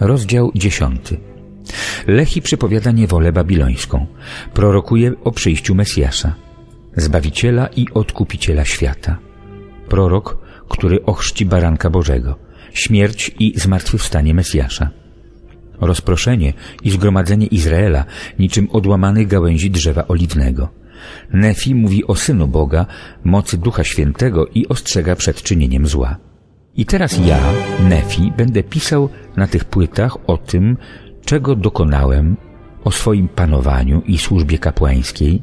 Rozdział dziesiąty. Lechi przypowiada niewolę babilońską. Prorokuje o przyjściu Mesjasza, Zbawiciela i Odkupiciela świata. Prorok, który ochrzci baranka Bożego, śmierć i zmartwychwstanie Mesjasza. Rozproszenie i zgromadzenie Izraela niczym odłamanych gałęzi drzewa oliwnego. Nefi mówi o Synu Boga, mocy Ducha Świętego i ostrzega przed czynieniem zła. I teraz ja, Nefi, będę pisał na tych płytach o tym, czego dokonałem, o swoim panowaniu i służbie kapłańskiej.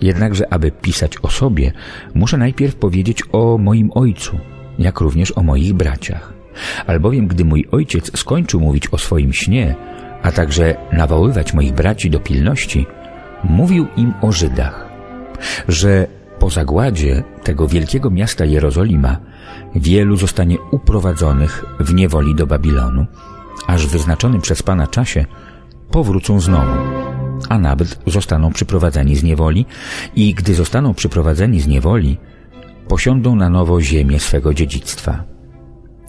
Jednakże, aby pisać o sobie, muszę najpierw powiedzieć o moim ojcu, jak również o moich braciach. Albowiem, gdy mój ojciec skończył mówić o swoim śnie, a także nawoływać moich braci do pilności, mówił im o Żydach, że po zagładzie tego wielkiego miasta Jerozolima wielu zostanie uprowadzonych w niewoli do Babilonu, aż w wyznaczonym przez Pana czasie powrócą znowu, a nawet zostaną przyprowadzeni z niewoli i gdy zostaną przyprowadzeni z niewoli, posiądą na nowo ziemię swego dziedzictwa.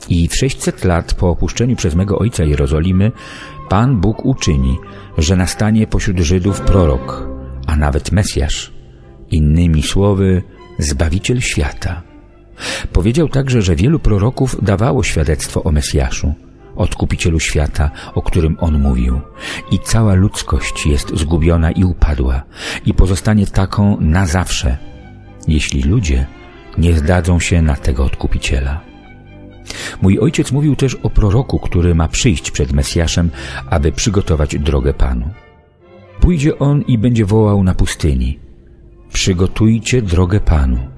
I w 600 lat po opuszczeniu przez mego ojca Jerozolimy Pan Bóg uczyni, że nastanie pośród Żydów prorok, a nawet Mesjasz, innymi słowy Zbawiciel świata. Powiedział także, że wielu proroków dawało świadectwo o Mesjaszu, Odkupicielu świata, o którym on mówił. I cała ludzkość jest zgubiona i upadła i pozostanie taką na zawsze, jeśli ludzie nie zdadzą się na tego Odkupiciela. Mój ojciec mówił też o proroku, który ma przyjść przed Mesjaszem, aby przygotować drogę Panu. Pójdzie on i będzie wołał na pustyni. Przygotujcie drogę Panu.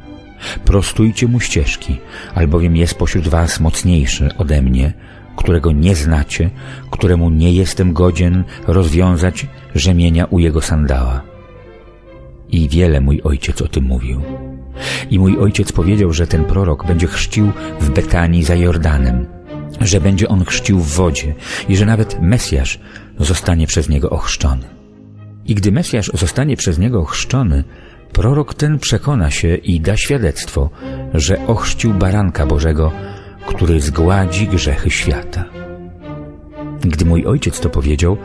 Prostujcie mu ścieżki, albowiem jest pośród was mocniejszy ode mnie, którego nie znacie, któremu nie jestem godzien rozwiązać rzemienia u jego sandała. I wiele mój ojciec o tym mówił. I mój ojciec powiedział, że ten prorok będzie chrzcił w Betanii za Jordanem, że będzie on chrzcił w wodzie i że nawet Mesjasz zostanie przez niego ochrzczony. I gdy Mesjasz zostanie przez niego ochrzczony, prorok ten przekona się i da świadectwo, że ochrzcił baranka Bożego, który zgładzi grzechy świata. Gdy mój ojciec to powiedział,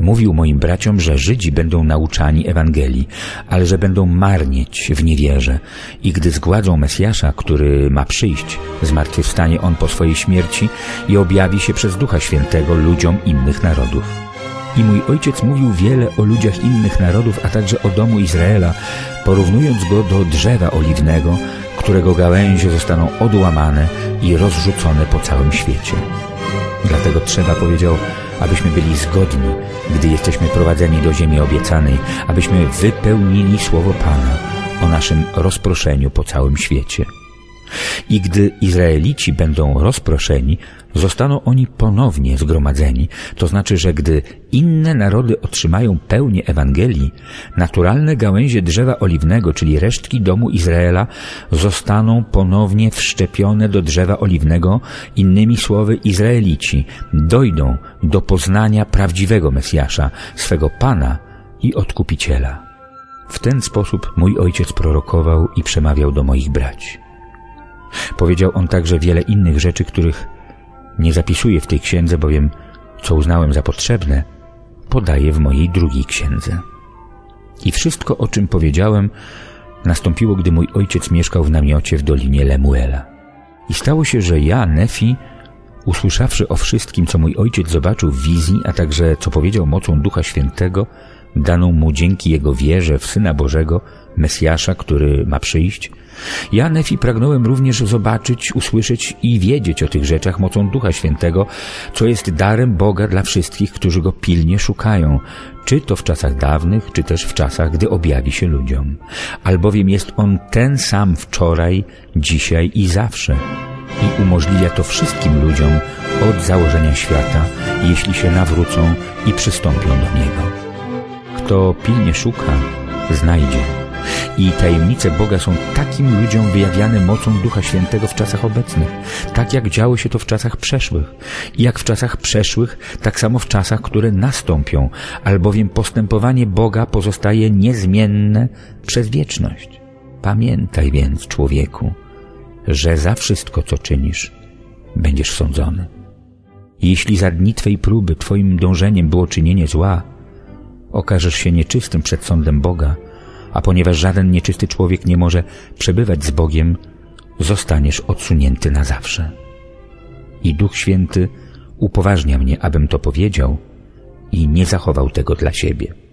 Mówił moim braciom, że Żydzi będą nauczani Ewangelii, ale że będą marnieć w niewierze i gdy zgładzą Mesjasza, który ma przyjść, zmartwychwstanie On po swojej śmierci i objawi się przez Ducha Świętego ludziom innych narodów. I mój ojciec mówił wiele o ludziach innych narodów, a także o domu Izraela, porównując go do drzewa oliwnego, którego gałęzie zostaną odłamane i rozrzucone po całym świecie. Dlatego trzeba, powiedział, abyśmy byli zgodni, gdy jesteśmy prowadzeni do ziemi obiecanej, abyśmy wypełnili słowo Pana o naszym rozproszeniu po całym świecie. I gdy Izraelici będą rozproszeni, zostaną oni ponownie zgromadzeni. To znaczy, że gdy inne narody otrzymają pełnię Ewangelii, naturalne gałęzie drzewa oliwnego, czyli resztki domu Izraela, zostaną ponownie wszczepione do drzewa oliwnego, innymi słowy Izraelici dojdą do poznania prawdziwego Mesjasza, swego Pana i Odkupiciela. W ten sposób mój ojciec prorokował i przemawiał do moich braci. Powiedział on także wiele innych rzeczy, których nie zapisuję w tej księdze, bowiem co uznałem za potrzebne, podaję w mojej drugiej księdze. I wszystko, o czym powiedziałem, nastąpiło, gdy mój ojciec mieszkał w namiocie w dolinie Lemuela. I stało się, że ja, Nefi, usłyszawszy o wszystkim, co mój ojciec zobaczył w wizji, a także co powiedział mocą Ducha Świętego, daną mu dzięki jego wierze w Syna Bożego, Mesjasza, który ma przyjść, ja, Nefi, pragnąłem również zobaczyć, usłyszeć i wiedzieć o tych rzeczach mocą Ducha Świętego, co jest darem Boga dla wszystkich, którzy Go pilnie szukają, czy to w czasach dawnych, czy też w czasach, gdy objawi się ludziom. Albowiem jest On ten sam wczoraj, dzisiaj i zawsze i umożliwia to wszystkim ludziom od założenia świata, jeśli się nawrócą i przystąpią do Niego. Kto pilnie szuka, znajdzie i tajemnice Boga są takim ludziom wyjawiane mocą Ducha Świętego w czasach obecnych, tak jak działo się to w czasach przeszłych. I jak w czasach przeszłych, tak samo w czasach, które nastąpią, albowiem postępowanie Boga pozostaje niezmienne przez wieczność. Pamiętaj więc, człowieku, że za wszystko, co czynisz, będziesz sądzony. Jeśli za dni Twej próby Twoim dążeniem było czynienie zła, okażesz się nieczystym przed sądem Boga, a ponieważ żaden nieczysty człowiek nie może przebywać z Bogiem, zostaniesz odsunięty na zawsze. I Duch Święty upoważnia mnie, abym to powiedział i nie zachował tego dla siebie.